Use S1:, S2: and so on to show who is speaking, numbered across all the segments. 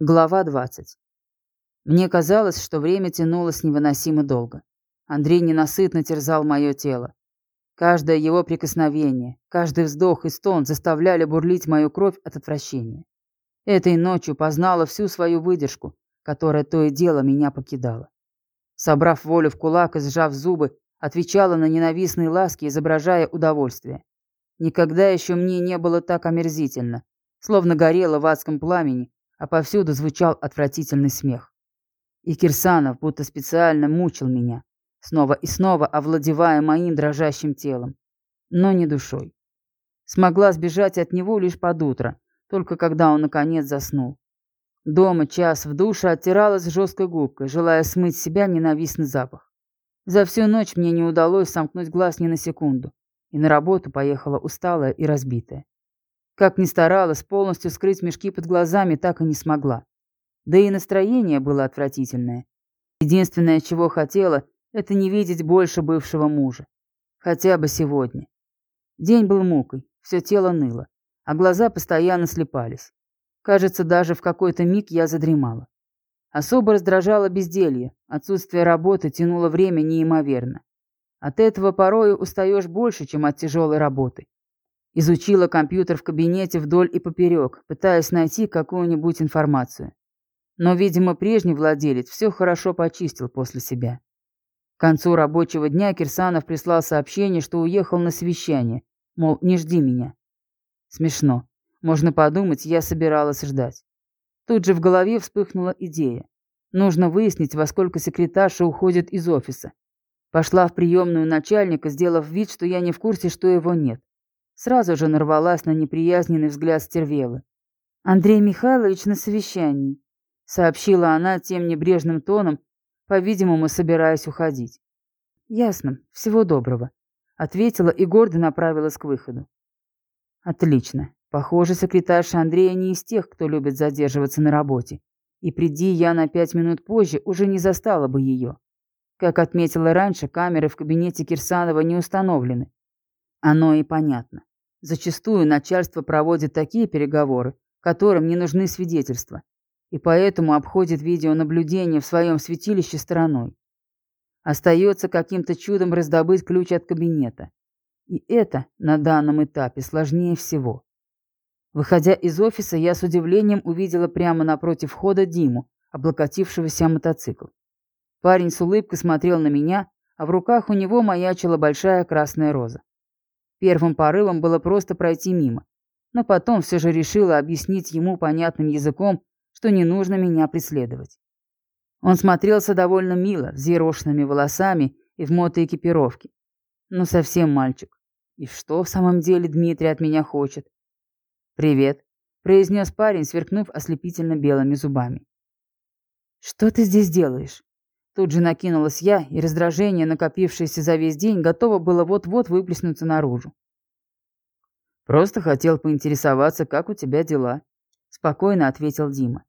S1: Глава 20. Мне казалось, что время тянулось невыносимо долго. Андрей ненасытно терзал мое тело. Каждое его прикосновение, каждый вздох и стон заставляли бурлить мою кровь от отвращения. Этой ночью познала всю свою выдержку, которая то и дело меня покидала. Собрав волю в кулак и сжав зубы, отвечала на ненавистные ласки, изображая удовольствие. Никогда еще мне не было так омерзительно, словно горела в адском пламени, а повсюду звучал отвратительный смех. И Кирсанов будто специально мучил меня, снова и снова овладевая моим дрожащим телом, но не душой. Смогла сбежать от него лишь под утро, только когда он наконец заснул. Дома час в душе оттиралась жесткой губкой, желая смыть с себя ненавистный запах. За всю ночь мне не удалось сомкнуть глаз ни на секунду, и на работу поехала усталая и разбитая. Как ни старалась, полностью скрыть мешки под глазами так и не смогла. Да и настроение было отвратительное. Единственное, чего хотела, это не видеть больше бывшего мужа. Хотя бы сегодня. День был мукой, все тело ныло, а глаза постоянно слепались. Кажется, даже в какой-то миг я задремала. Особо раздражало безделье, отсутствие работы тянуло время неимоверно. От этого порою устаешь больше, чем от тяжелой работы. Изучила компьютер в кабинете вдоль и поперек, пытаясь найти какую-нибудь информацию. Но, видимо, прежний владелец все хорошо почистил после себя. К концу рабочего дня Кирсанов прислал сообщение, что уехал на совещание, мол, не жди меня. Смешно. Можно подумать, я собиралась ждать. Тут же в голове вспыхнула идея. Нужно выяснить, во сколько секретарша уходит из офиса. Пошла в приемную начальника, сделав вид, что я не в курсе, что его нет. Сразу же нарвалась на неприязненный взгляд стервелы. «Андрей Михайлович на совещании», — сообщила она тем небрежным тоном, по-видимому, собираясь уходить. «Ясно. Всего доброго», — ответила и гордо направилась к выходу. «Отлично. Похоже, секретарша Андрея не из тех, кто любит задерживаться на работе. И приди я на пять минут позже, уже не застала бы ее. Как отметила раньше, камеры в кабинете Кирсанова не установлены, оно и понятно. Зачастую начальство проводит такие переговоры, которым не нужны свидетельства, и поэтому обходит видеонаблюдение в своем святилище стороной. Остается каким-то чудом раздобыть ключ от кабинета. И это на данном этапе сложнее всего. Выходя из офиса, я с удивлением увидела прямо напротив входа Диму, облокотившегося мотоцикл. Парень с улыбкой смотрел на меня, а в руках у него маячила большая красная роза. Первым порывом было просто пройти мимо, но потом все же решила объяснить ему понятным языком, что не нужно меня преследовать. Он смотрелся довольно мило, с зерошенными волосами и в мотоэкипировке. Ну, совсем мальчик. И что в самом деле Дмитрий от меня хочет? «Привет», — произнес парень, сверкнув ослепительно белыми зубами. «Что ты здесь делаешь?» Тут же накинулась я, и раздражение, накопившееся за весь день, готово было вот-вот выплеснуться наружу. «Просто хотел поинтересоваться, как у тебя дела», — спокойно ответил Дима.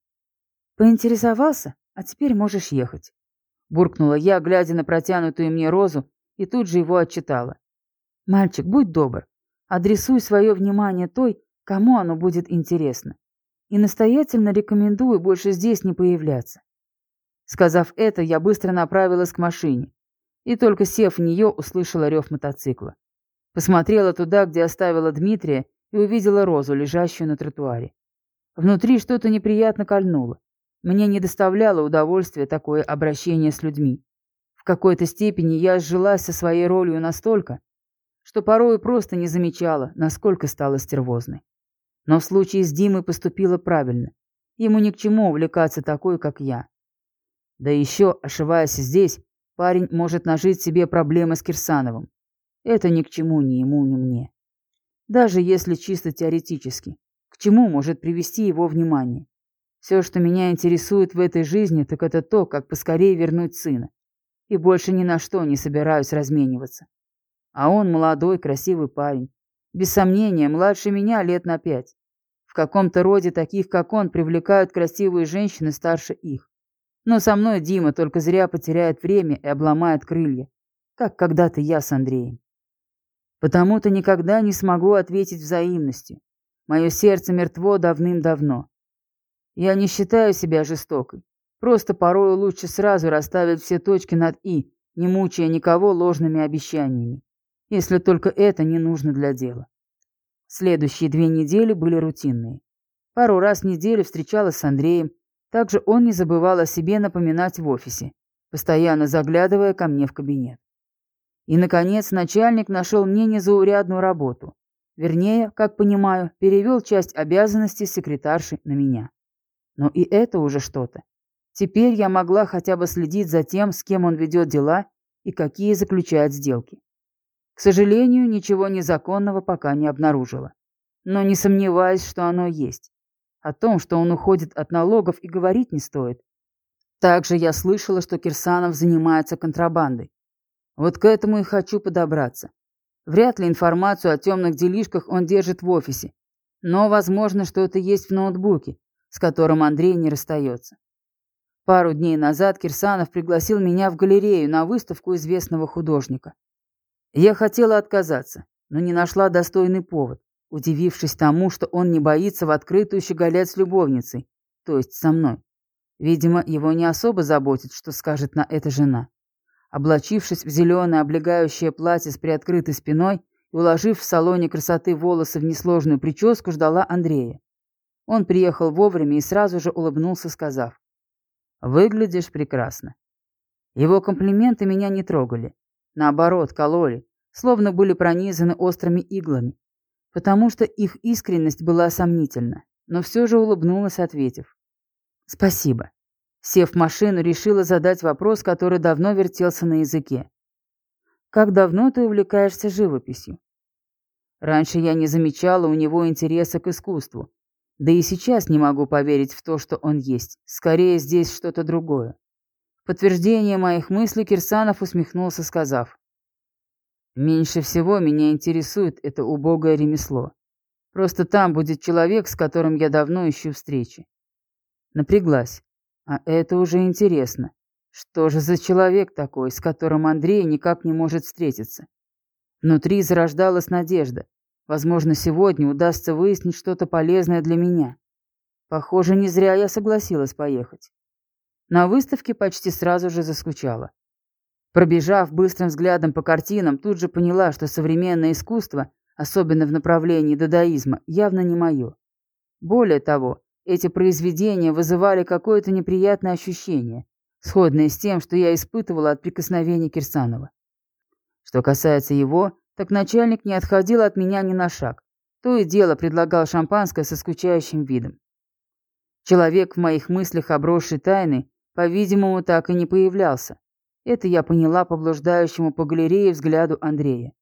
S1: «Поинтересовался? А теперь можешь ехать», — буркнула я, глядя на протянутую мне розу, и тут же его отчитала. «Мальчик, будь добр, адресуй свое внимание той, кому оно будет интересно, и настоятельно рекомендую больше здесь не появляться. Сказав это, я быстро направилась к машине. И только сев в нее, услышала рев мотоцикла. Посмотрела туда, где оставила Дмитрия, и увидела Розу, лежащую на тротуаре. Внутри что-то неприятно кольнуло. Мне не доставляло удовольствия такое обращение с людьми. В какой-то степени я сжилась со своей ролью настолько, что порой просто не замечала, насколько стала стервозной. Но в случае с Димой поступила правильно. Ему ни к чему увлекаться такой, как я. Да еще, ошиваясь здесь, парень может нажить себе проблемы с Кирсановым. Это ни к чему ни ему, ни мне. Даже если чисто теоретически. К чему может привести его внимание? Все, что меня интересует в этой жизни, так это то, как поскорее вернуть сына. И больше ни на что не собираюсь размениваться. А он молодой, красивый парень. Без сомнения, младше меня лет на пять. В каком-то роде таких, как он, привлекают красивые женщины старше их. Но со мной Дима только зря потеряет время и обломает крылья, как когда-то я с Андреем. Потому-то никогда не смогу ответить взаимностью. Мое сердце мертво давным-давно. Я не считаю себя жестокой. Просто порою лучше сразу расставить все точки над «и», не мучая никого ложными обещаниями, если только это не нужно для дела. Следующие две недели были рутинные. Пару раз в неделю встречалась с Андреем, также он не забывал о себе напоминать в офисе, постоянно заглядывая ко мне в кабинет. И, наконец, начальник нашел мне незаурядную работу. Вернее, как понимаю, перевел часть обязанностей секретарши на меня. Но и это уже что-то. Теперь я могла хотя бы следить за тем, с кем он ведет дела и какие заключает сделки. К сожалению, ничего незаконного пока не обнаружила. Но не сомневаюсь, что оно есть. О том, что он уходит от налогов, и говорить не стоит. Также я слышала, что Кирсанов занимается контрабандой. Вот к этому и хочу подобраться. Вряд ли информацию о темных делишках он держит в офисе. Но, возможно, что это есть в ноутбуке, с которым Андрей не расстается. Пару дней назад Кирсанов пригласил меня в галерею на выставку известного художника. Я хотела отказаться, но не нашла достойный повод удивившись тому, что он не боится в открытую щеголять с любовницей, то есть со мной. Видимо, его не особо заботит, что скажет на это жена. Облачившись в зеленое облегающее платье с приоткрытой спиной и уложив в салоне красоты волосы в несложную прическу, ждала Андрея. Он приехал вовремя и сразу же улыбнулся, сказав, «Выглядишь прекрасно». Его комплименты меня не трогали. Наоборот, кололи, словно были пронизаны острыми иглами потому что их искренность была сомнительна, но все же улыбнулась, ответив. «Спасибо». Сев в машину, решила задать вопрос, который давно вертелся на языке. «Как давно ты увлекаешься живописью?» Раньше я не замечала у него интереса к искусству. Да и сейчас не могу поверить в то, что он есть. Скорее, здесь что-то другое. В подтверждение моих мыслей Кирсанов усмехнулся, сказав. Меньше всего меня интересует это убогое ремесло. Просто там будет человек, с которым я давно ищу встречи. Напряглась. А это уже интересно. Что же за человек такой, с которым Андрей никак не может встретиться? Внутри зарождалась надежда. Возможно, сегодня удастся выяснить что-то полезное для меня. Похоже, не зря я согласилась поехать. На выставке почти сразу же заскучала. Пробежав быстрым взглядом по картинам, тут же поняла, что современное искусство, особенно в направлении дадаизма, явно не мое. Более того, эти произведения вызывали какое-то неприятное ощущение, сходное с тем, что я испытывала от прикосновений Кирсанова. Что касается его, так начальник не отходил от меня ни на шаг. То и дело предлагал шампанское со скучающим видом. Человек в моих мыслях, обросший тайной, по-видимому, так и не появлялся. Это я поняла по блуждающему по галерее взгляду Андрея.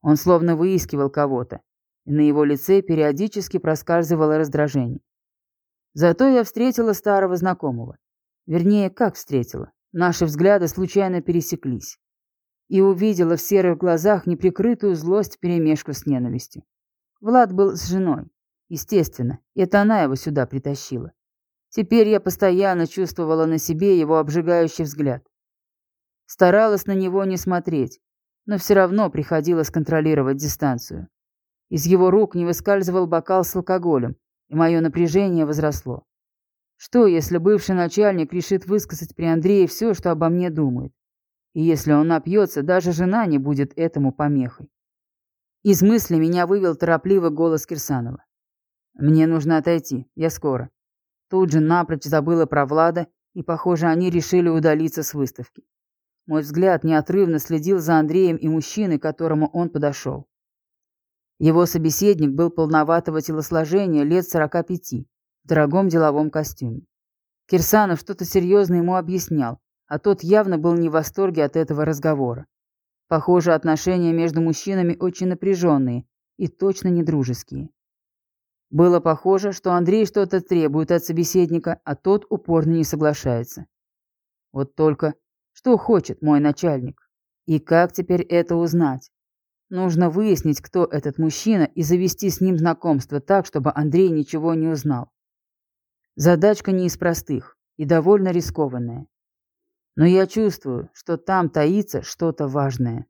S1: Он словно выискивал кого-то, и на его лице периодически проскальзывало раздражение. Зато я встретила старого знакомого. Вернее, как встретила. Наши взгляды случайно пересеклись. И увидела в серых глазах неприкрытую злость вперемешку с ненавистью. Влад был с женой. Естественно, это она его сюда притащила. Теперь я постоянно чувствовала на себе его обжигающий взгляд. Старалась на него не смотреть, но все равно приходилось контролировать дистанцию. Из его рук не выскальзывал бокал с алкоголем, и мое напряжение возросло. Что, если бывший начальник решит высказать при Андрее все, что обо мне думает? И если он напьется, даже жена не будет этому помехой. Из мысли меня вывел торопливый голос Кирсанова. «Мне нужно отойти, я скоро». Тут же напрочь забыла про Влада, и, похоже, они решили удалиться с выставки. Мой взгляд неотрывно следил за Андреем и мужчиной, к которому он подошел. Его собеседник был полноватого телосложения, лет 45, в дорогом деловом костюме. Кирсанов что-то серьезно ему объяснял, а тот явно был не в восторге от этого разговора. Похоже, отношения между мужчинами очень напряженные и точно не дружеские. Было похоже, что Андрей что-то требует от собеседника, а тот упорно не соглашается. Вот только что хочет мой начальник? И как теперь это узнать? Нужно выяснить, кто этот мужчина, и завести с ним знакомство так, чтобы Андрей ничего не узнал. Задачка не из простых и довольно рискованная. Но я чувствую, что там таится что-то важное.